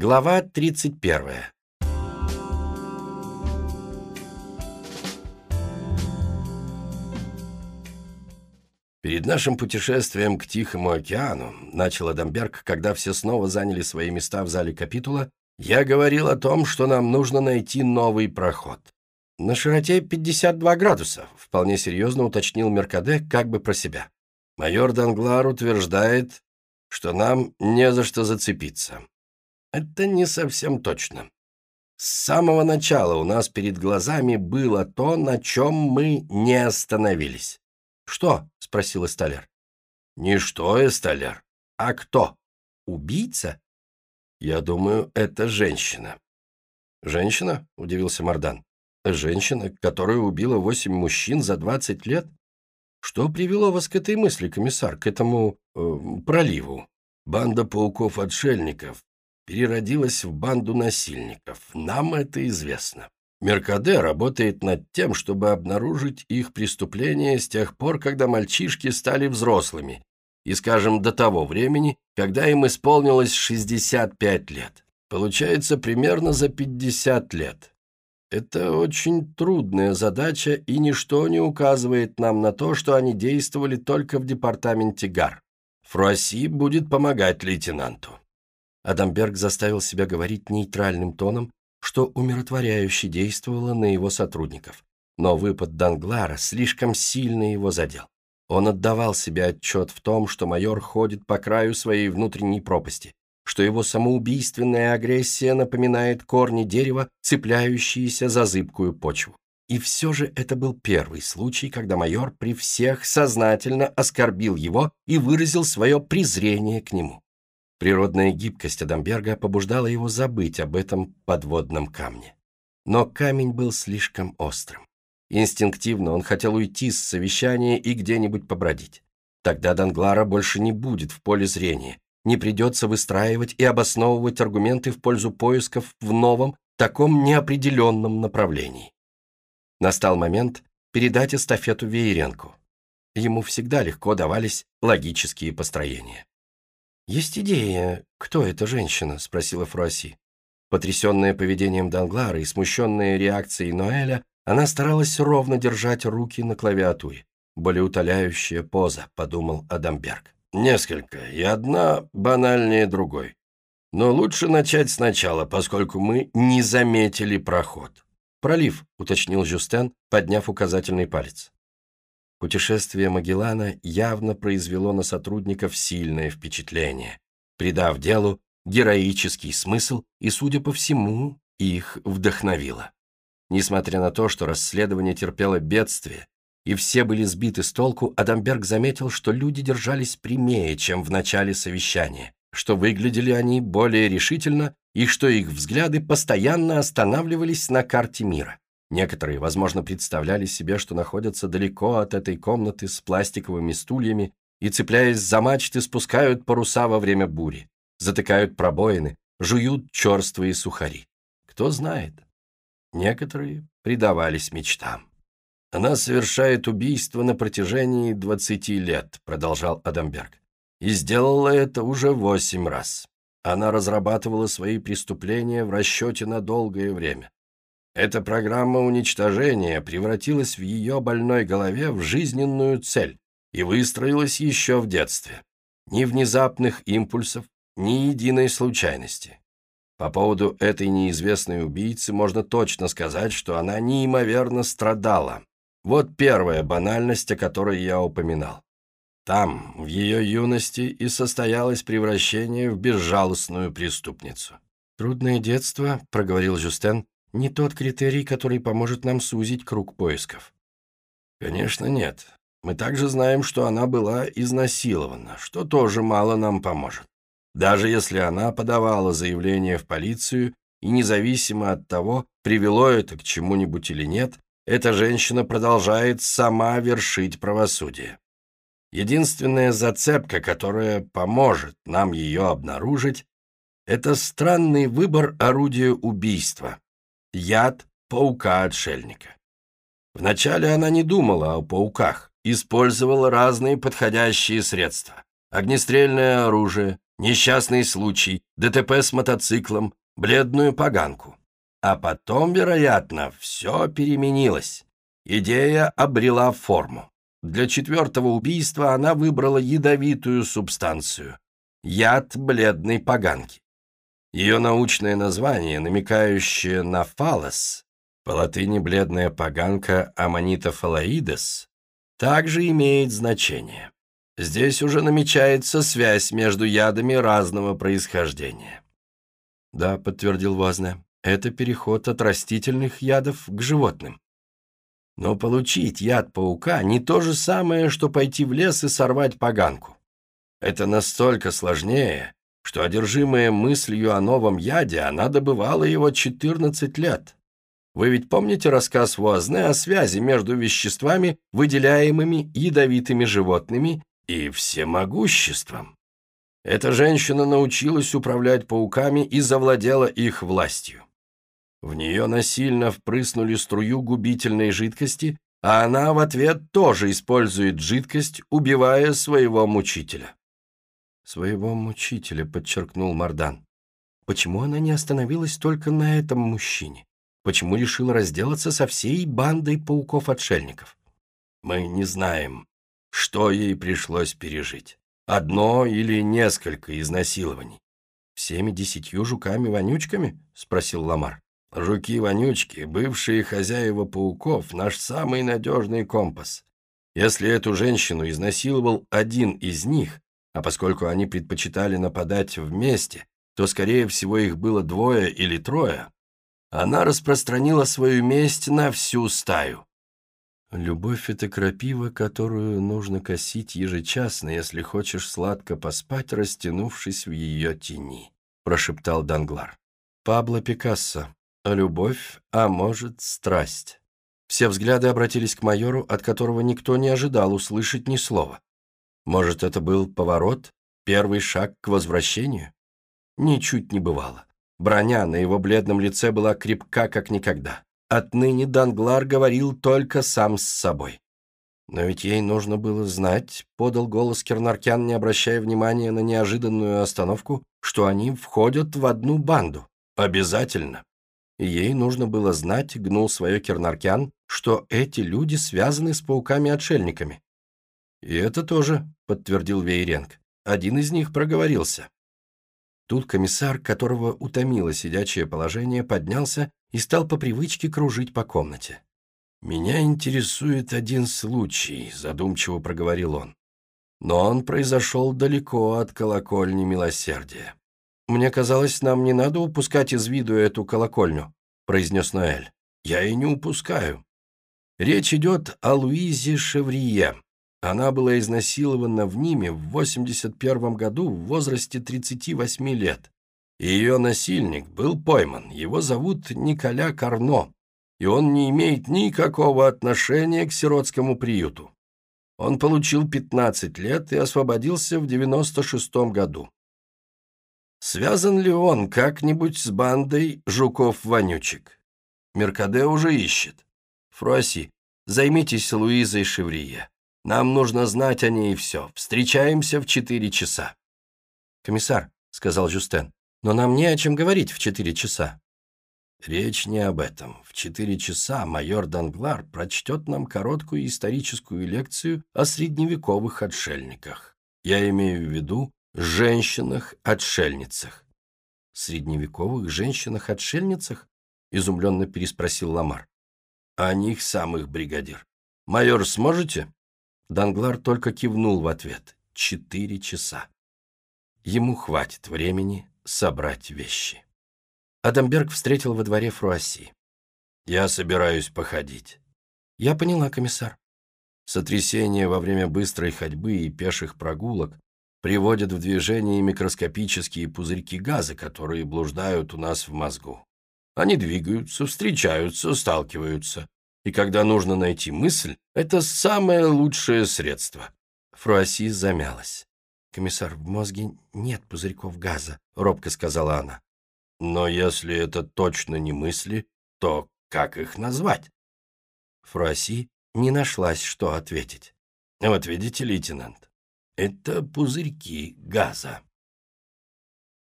Глава 31. Перед нашим путешествием к Тихому океану, начал Адамберг, когда все снова заняли свои места в зале капитула, я говорил о том, что нам нужно найти новый проход. На широте 52 градуса, вполне серьезно уточнил Меркаде как бы про себя. Майор Данглар утверждает, что нам не за что зацепиться. Это не совсем точно. С самого начала у нас перед глазами было то, на чем мы не остановились. «Что?» — спросил Эсталер. «Не что, Эсталер, а кто? Убийца?» «Я думаю, это женщина». «Женщина?» — удивился Мардан. «Женщина, которая убила восемь мужчин за двадцать лет? Что привело вас к этой мысли, комиссар, к этому э, проливу?» «Банда пауков-отшельников переродилась в банду насильников. Нам это известно. Меркаде работает над тем, чтобы обнаружить их преступления с тех пор, когда мальчишки стали взрослыми, и, скажем, до того времени, когда им исполнилось 65 лет. Получается примерно за 50 лет. Это очень трудная задача, и ничто не указывает нам на то, что они действовали только в департаменте ГАР. Фруасси будет помогать лейтенанту. Адамберг заставил себя говорить нейтральным тоном, что умиротворяюще действовало на его сотрудников. Но выпад Данглара слишком сильно его задел. Он отдавал себе отчет в том, что майор ходит по краю своей внутренней пропасти, что его самоубийственная агрессия напоминает корни дерева, цепляющиеся за зыбкую почву. И все же это был первый случай, когда майор при всех сознательно оскорбил его и выразил свое презрение к нему. Природная гибкость Адамберга побуждала его забыть об этом подводном камне. Но камень был слишком острым. Инстинктивно он хотел уйти с совещания и где-нибудь побродить. Тогда Данглара больше не будет в поле зрения, не придется выстраивать и обосновывать аргументы в пользу поисков в новом, таком неопределенном направлении. Настал момент передать эстафету Вееренку. Ему всегда легко давались логические построения. «Есть идея, кто эта женщина?» – спросила Фруасси. Потрясенная поведением Данглара и смущенная реакцией Ноэля, она старалась ровно держать руки на клавиатуре. «Болеутоляющая поза», – подумал Адамберг. «Несколько, и одна банальнее другой. Но лучше начать сначала, поскольку мы не заметили проход». «Пролив», – уточнил Жюстен, подняв указательный палец. Путешествие Магеллана явно произвело на сотрудников сильное впечатление, придав делу героический смысл и, судя по всему, их вдохновило. Несмотря на то, что расследование терпело бедствие, и все были сбиты с толку, Адамберг заметил, что люди держались прямее, чем в начале совещания, что выглядели они более решительно и что их взгляды постоянно останавливались на карте мира. Некоторые, возможно, представляли себе, что находятся далеко от этой комнаты с пластиковыми стульями и, цепляясь за мачты, спускают паруса во время бури, затыкают пробоины, жуют черствые сухари. Кто знает. Некоторые предавались мечтам. «Она совершает убийство на протяжении двадцати лет», — продолжал Адамберг. «И сделала это уже восемь раз. Она разрабатывала свои преступления в расчете на долгое время. Эта программа уничтожения превратилась в ее больной голове в жизненную цель и выстроилась еще в детстве. Ни внезапных импульсов, ни единой случайности. По поводу этой неизвестной убийцы можно точно сказать, что она неимоверно страдала. Вот первая банальность, о которой я упоминал. Там, в ее юности, и состоялось превращение в безжалостную преступницу. «Трудное детство», — проговорил Жюстен, не тот критерий, который поможет нам сузить круг поисков. Конечно, нет. Мы также знаем, что она была изнасилована, что тоже мало нам поможет. Даже если она подавала заявление в полицию, и независимо от того, привело это к чему-нибудь или нет, эта женщина продолжает сама вершить правосудие. Единственная зацепка, которая поможет нам ее обнаружить, это странный выбор орудия убийства, яд паука-отшельника. Вначале она не думала о пауках, использовала разные подходящие средства. Огнестрельное оружие, несчастный случай, ДТП с мотоциклом, бледную поганку. А потом, вероятно, все переменилось. Идея обрела форму. Для четвертого убийства она выбрала ядовитую субстанцию – яд бледной поганки. Ее научное название, намекающее на фалос, по латыни бледная поганка аманита фалоидес, также имеет значение. Здесь уже намечается связь между ядами разного происхождения. Да, подтвердил Возне, это переход от растительных ядов к животным. Но получить яд паука не то же самое, что пойти в лес и сорвать поганку. Это настолько сложнее, что, одержимая мыслью о новом яде, она добывала его 14 лет. Вы ведь помните рассказ Вуазне о связи между веществами, выделяемыми ядовитыми животными, и всемогуществом? Эта женщина научилась управлять пауками и завладела их властью. В нее насильно впрыснули струю губительной жидкости, а она в ответ тоже использует жидкость, убивая своего мучителя. «Своего мучителя», — подчеркнул Мардан. «Почему она не остановилась только на этом мужчине? Почему решила разделаться со всей бандой пауков-отшельников?» «Мы не знаем, что ей пришлось пережить. Одно или несколько изнасилований». «Всеми десятью жуками-вонючками?» — спросил Ламар. Жуки-вонючки, бывшие хозяева пауков, наш самый надежный компас. Если эту женщину изнасиловал один из них, а поскольку они предпочитали нападать вместе, то, скорее всего, их было двое или трое, она распространила свою месть на всю стаю. «Любовь — это крапива, которую нужно косить ежечасно, если хочешь сладко поспать, растянувшись в ее тени», — прошептал Данглар. «Пабло Пикассо, любовь, а может, страсть. Все взгляды обратились к майору, от которого никто не ожидал услышать ни слова. Может, это был поворот, первый шаг к возвращению? Ничуть не бывало. Броня на его бледном лице была крепка, как никогда. Отныне Данглар говорил только сам с собой. «Но ведь ей нужно было знать», — подал голос Кернаркян, не обращая внимания на неожиданную остановку, что они входят в одну банду. «Обязательно ей нужно было знать, гнул свое Кернаркян, что эти люди связаны с пауками-отшельниками. «И это тоже», — подтвердил Вейренг. Один из них проговорился. Тут комиссар, которого утомило сидячее положение, поднялся и стал по привычке кружить по комнате. «Меня интересует один случай», — задумчиво проговорил он. «Но он произошел далеко от колокольни милосердия. «Мне казалось, нам не надо упускать из виду эту колокольню», — произнес Ноэль. «Я и не упускаю. Речь идет о Луизе Шеврие. Она была изнасилована в Ниме в 81 году в возрасте 38 лет. Ее насильник был пойман. Его зовут Николя Карно, и он не имеет никакого отношения к сиротскому приюту. Он получил 15 лет и освободился в 96 году. Связан ли он как-нибудь с бандой жуков-вонючек? Меркаде уже ищет. Фруаси, займитесь Луизой Шеврие. Нам нужно знать о ней все. Встречаемся в четыре часа. Комиссар, — сказал Жюстен, — но нам не о чем говорить в четыре часа. Речь не об этом. В четыре часа майор Данглар прочтет нам короткую историческую лекцию о средневековых отшельниках. Я имею в виду женщинах-отшельницах. Средневековых женщинах-отшельницах? Изумленно переспросил Ламар. О них самых, бригадир. Майор, сможете? Данглар только кивнул в ответ. Четыре часа. Ему хватит времени собрать вещи. Адамберг встретил во дворе Фруасси. «Я собираюсь походить». «Я поняла, комиссар». Сотрясение во время быстрой ходьбы и пеших прогулок приводят в движение микроскопические пузырьки газа, которые блуждают у нас в мозгу. Они двигаются, встречаются, сталкиваются. И когда нужно найти мысль, это самое лучшее средство. Фруасси замялась. «Комиссар, в мозге нет пузырьков газа», — робко сказала она. «Но если это точно не мысли, то как их назвать?» Фруасси не нашлась, что ответить. «Вот видите, лейтенант, это пузырьки газа.